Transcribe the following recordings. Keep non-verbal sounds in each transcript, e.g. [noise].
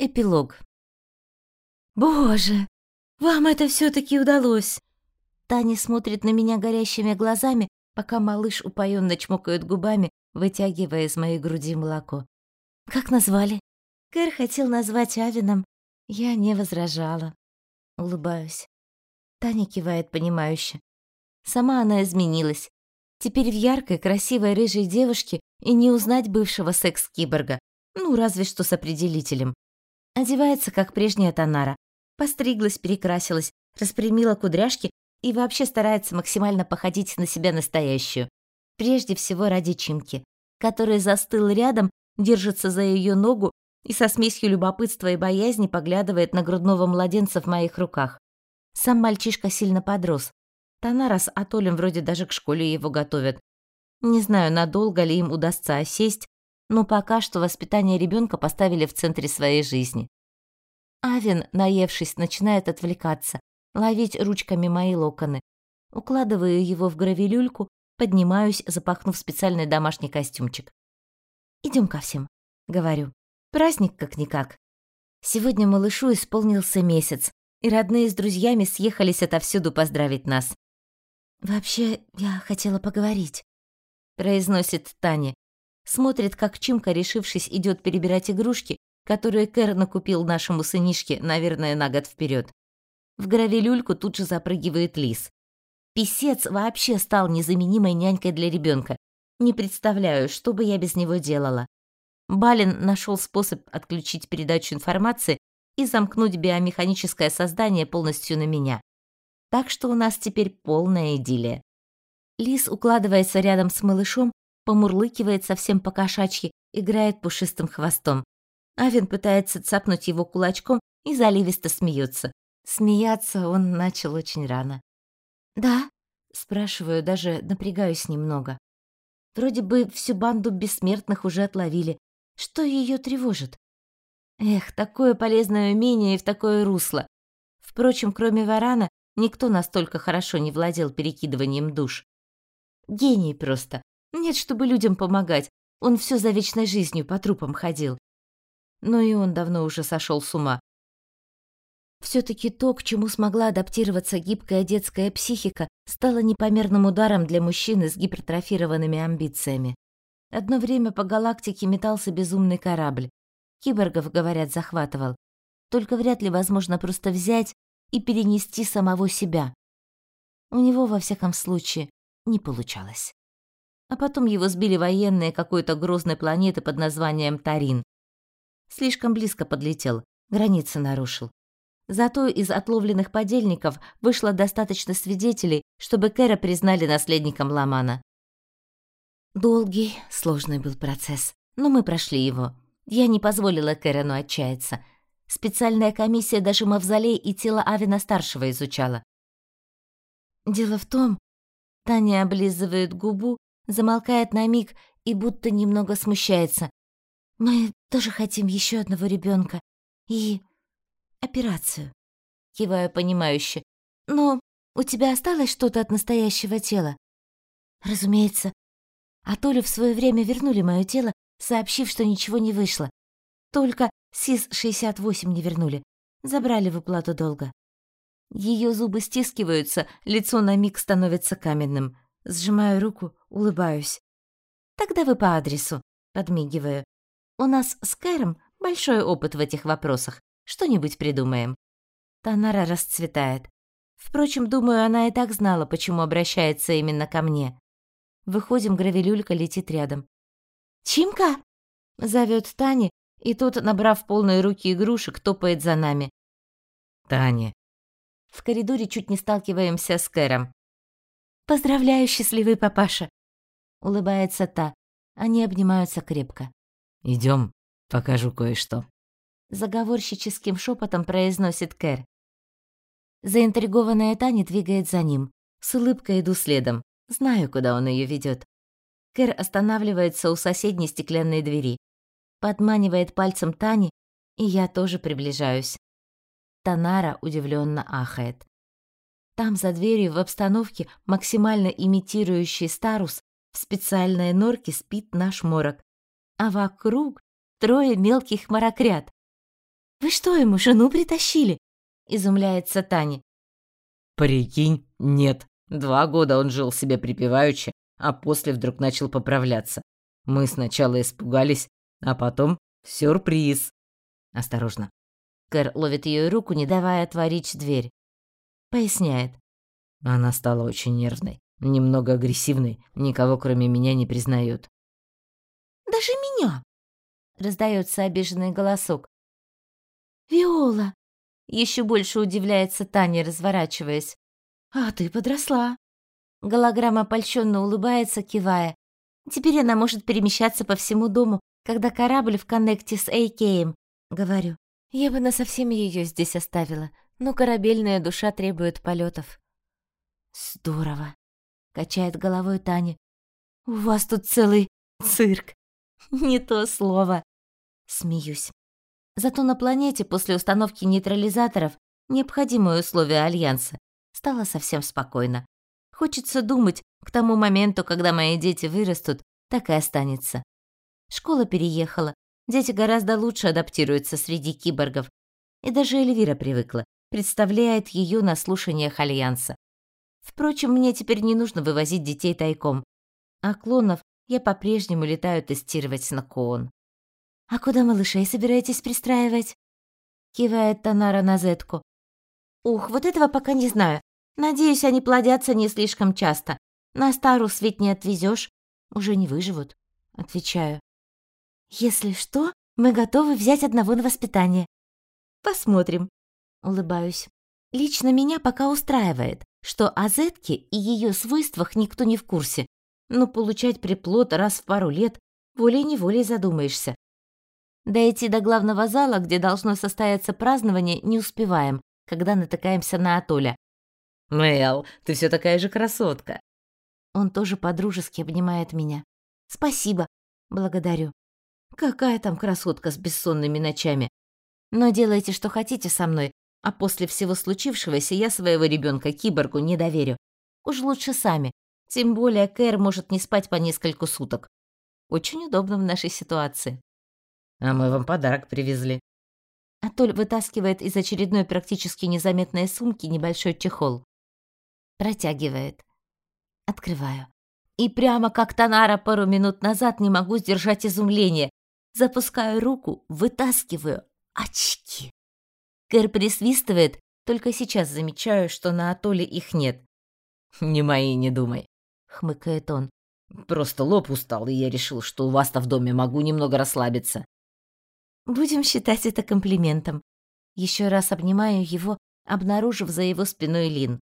Эпилог. «Боже, вам это все таки удалось!» Таня смотрит на меня горящими глазами, пока малыш упоенно чмокает губами, вытягивая из моей груди молоко. «Как назвали?» Кэр хотел назвать Авином. Я не возражала. Улыбаюсь. Таня кивает понимающе. Сама она изменилась. Теперь в яркой, красивой рыжей девушке и не узнать бывшего секс-киборга. Ну, разве что с определителем. Одевается, как прежняя Танара. Постриглась, перекрасилась, распрямила кудряшки и вообще старается максимально походить на себя настоящую. Прежде всего ради Чимки, который застыл рядом, держится за ее ногу и со смесью любопытства и боязни поглядывает на грудного младенца в моих руках. Сам мальчишка сильно подрос. Танара с Атолем вроде даже к школе его готовят. Не знаю, надолго ли им удастся осесть, но пока что воспитание ребенка поставили в центре своей жизни. Авен, наевшись, начинает отвлекаться, ловить ручками мои локоны. Укладываю его в гравилюльку, поднимаюсь, запахнув специальный домашний костюмчик. Идем ко всем», — говорю. «Праздник как-никак». Сегодня малышу исполнился месяц, и родные с друзьями съехались отовсюду поздравить нас. «Вообще, я хотела поговорить», — произносит Таня, Смотрит, как Чимка, решившись, идет перебирать игрушки, которые Кэр накупил нашему сынишке, наверное, на год вперед. В гравелюльку тут же запрыгивает лис. Писец вообще стал незаменимой нянькой для ребенка. Не представляю, что бы я без него делала. Балин нашел способ отключить передачу информации и замкнуть биомеханическое создание полностью на меня. Так что у нас теперь полная идиллия. Лис укладывается рядом с малышом помурлыкивает совсем по-кошачьи, играет пушистым хвостом. Авен пытается цапнуть его кулачком и заливисто смеется. Смеяться он начал очень рано. «Да?» — спрашиваю, даже напрягаюсь немного. Вроде бы всю банду бессмертных уже отловили. Что ее тревожит? Эх, такое полезное умение и в такое русло. Впрочем, кроме Варана, никто настолько хорошо не владел перекидыванием душ. Гений просто. Нет, чтобы людям помогать. Он все за вечной жизнью по трупам ходил. Но и он давно уже сошел с ума. Все-таки то, к чему смогла адаптироваться гибкая детская психика, стало непомерным ударом для мужчины с гипертрофированными амбициями. Одно время по галактике метался безумный корабль. Киборгов, говорят, захватывал. Только вряд ли возможно просто взять и перенести самого себя. У него, во всяком случае, не получалось а потом его сбили военные какой-то грозной планеты под названием Тарин. Слишком близко подлетел, границы нарушил. Зато из отловленных подельников вышло достаточно свидетелей, чтобы Кэра признали наследником Ламана. Долгий, сложный был процесс, но мы прошли его. Я не позволила Кэрену отчаяться. Специальная комиссия даже мавзолей и тело Авина-старшего изучала. Дело в том, Таня облизывает губу, замолкает на миг и будто немного смущается. «Мы тоже хотим еще одного ребенка и операцию», — киваю понимающе. «Но у тебя осталось что-то от настоящего тела?» «Разумеется. А Толю в свое время вернули мое тело, сообщив, что ничего не вышло. Только СИС-68 не вернули. Забрали в уплату долга». Ее зубы стискиваются, лицо на миг становится каменным. Сжимаю руку, улыбаюсь. «Тогда вы по адресу», — подмигиваю. «У нас с Кэром большой опыт в этих вопросах. Что-нибудь придумаем». Танара расцветает. Впрочем, думаю, она и так знала, почему обращается именно ко мне. Выходим, гравелюлька летит рядом. «Чимка!» — зовет Таня, и тут, набрав полные руки игрушек, топает за нами. «Таня!» В коридоре чуть не сталкиваемся с Кэром. «Поздравляю, счастливый папаша!» Улыбается та. Они обнимаются крепко. Идем, покажу кое-что. Заговорщическим шепотом произносит Кэр. Заинтригованная Таня двигает за ним. С улыбкой иду следом. Знаю, куда он ее ведет. Кэр останавливается у соседней стеклянной двери. Подманивает пальцем Тани, и я тоже приближаюсь. Танара удивленно ахает. Там за дверью в обстановке, максимально имитирующей Старус, в специальной норке спит наш морок. А вокруг трое мелких морокрят. Вы что, ему жену притащили?» — изумляется Таня. «Прикинь, нет. Два года он жил себе припеваючи, а после вдруг начал поправляться. Мы сначала испугались, а потом сюрприз. Осторожно. Кэр ловит ее руку, не давая отворить дверь. Поясняет. Она стала очень нервной, немного агрессивной, никого кроме меня не признает. «Даже меня!» — раздается обиженный голосок. «Виола!» — еще больше удивляется Таня, разворачиваясь. «А ты подросла!» Голограмма польщенно улыбается, кивая. Теперь она может перемещаться по всему дому, когда корабль в коннекте с Эйкеем. Говорю, я бы насовсем ее здесь оставила, но корабельная душа требует полетов. Здорово, качает головой Таня. У вас тут целый цирк. [laughs] Не то слово. Смеюсь. Зато на планете после установки нейтрализаторов необходимое условие Альянса стало совсем спокойно. Хочется думать, к тому моменту, когда мои дети вырастут, так и останется. Школа переехала, дети гораздо лучше адаптируются среди киборгов. И даже Эльвира привыкла, представляет ее на слушаниях Альянса. Впрочем, мне теперь не нужно вывозить детей тайком. А клонов я по-прежнему летаю тестировать на Коон. «А куда малышей собираетесь пристраивать?» Кивает Танара на Зетку. «Ух, вот этого пока не знаю. Надеюсь, они плодятся не слишком часто. На Старус ведь не отвезешь, уже не выживут. Отвечаю. Если что, мы готовы взять одного на воспитание. Посмотрим. Улыбаюсь. Лично меня пока устраивает, что о Зетке и ее свойствах никто не в курсе. Но получать приплод раз в пару лет волей-неволей задумаешься. Дойти до главного зала, где должно состояться празднование, не успеваем, когда натыкаемся на Атоля. Мэл, ты все такая же красотка. Он тоже подружески обнимает меня. Спасибо. Благодарю. Какая там красотка с бессонными ночами. Но делайте, что хотите со мной, а после всего случившегося я своего ребенка киборгу не доверю. Уж лучше сами. Тем более Кэр может не спать по несколько суток. Очень удобно в нашей ситуации. А мы вам подарок привезли. Атоль вытаскивает из очередной практически незаметной сумки небольшой чехол. Протягивает. Открываю. И прямо как Танара пару минут назад не могу сдержать изумление. Запускаю руку, вытаскиваю очки. Кэр присвистывает, только сейчас замечаю, что на атолле их нет. «Не мои, не думай», — хмыкает он. «Просто лоб устал, и я решил, что у вас-то в доме могу немного расслабиться». Будем считать это комплиментом. Еще раз обнимаю его, обнаружив за его спиной Лин.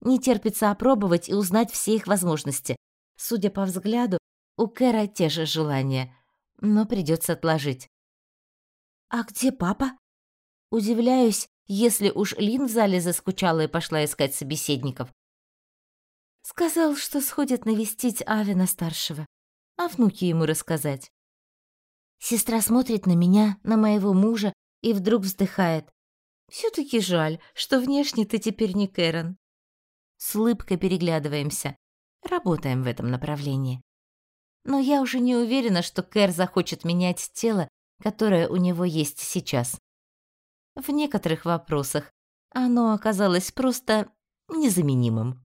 Не терпится опробовать и узнать все их возможности. Судя по взгляду, у Кэра те же желания, но придется отложить. «А где папа?» Удивляюсь, если уж Лин в зале заскучала и пошла искать собеседников. Сказал, что сходит навестить Авина-старшего, а внуки ему рассказать. Сестра смотрит на меня, на моего мужа, и вдруг вздыхает. все таки жаль, что внешне ты теперь не Кэрон. С улыбкой переглядываемся. Работаем в этом направлении. Но я уже не уверена, что Кэр захочет менять тело, которое у него есть сейчас. В некоторых вопросах оно оказалось просто незаменимым.